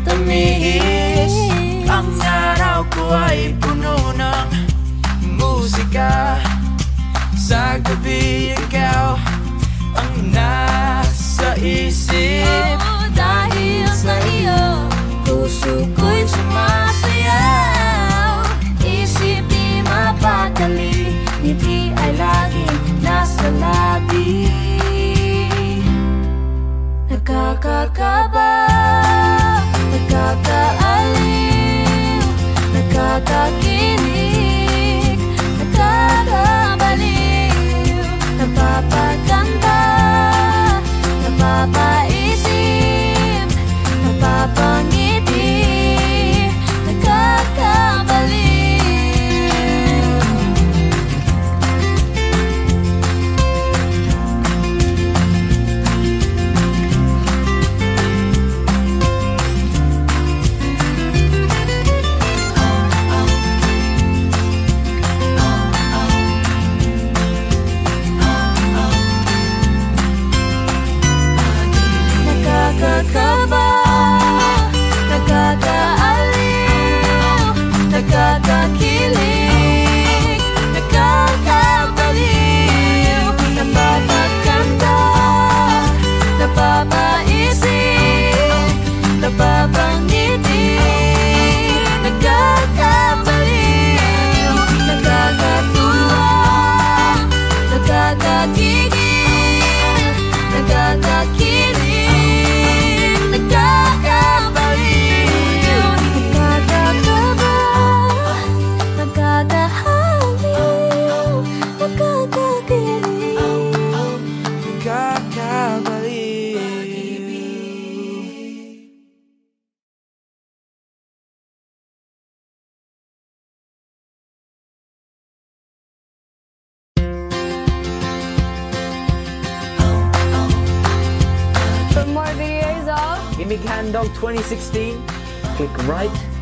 tamiis kakakin in Hand Dog 2016. Click right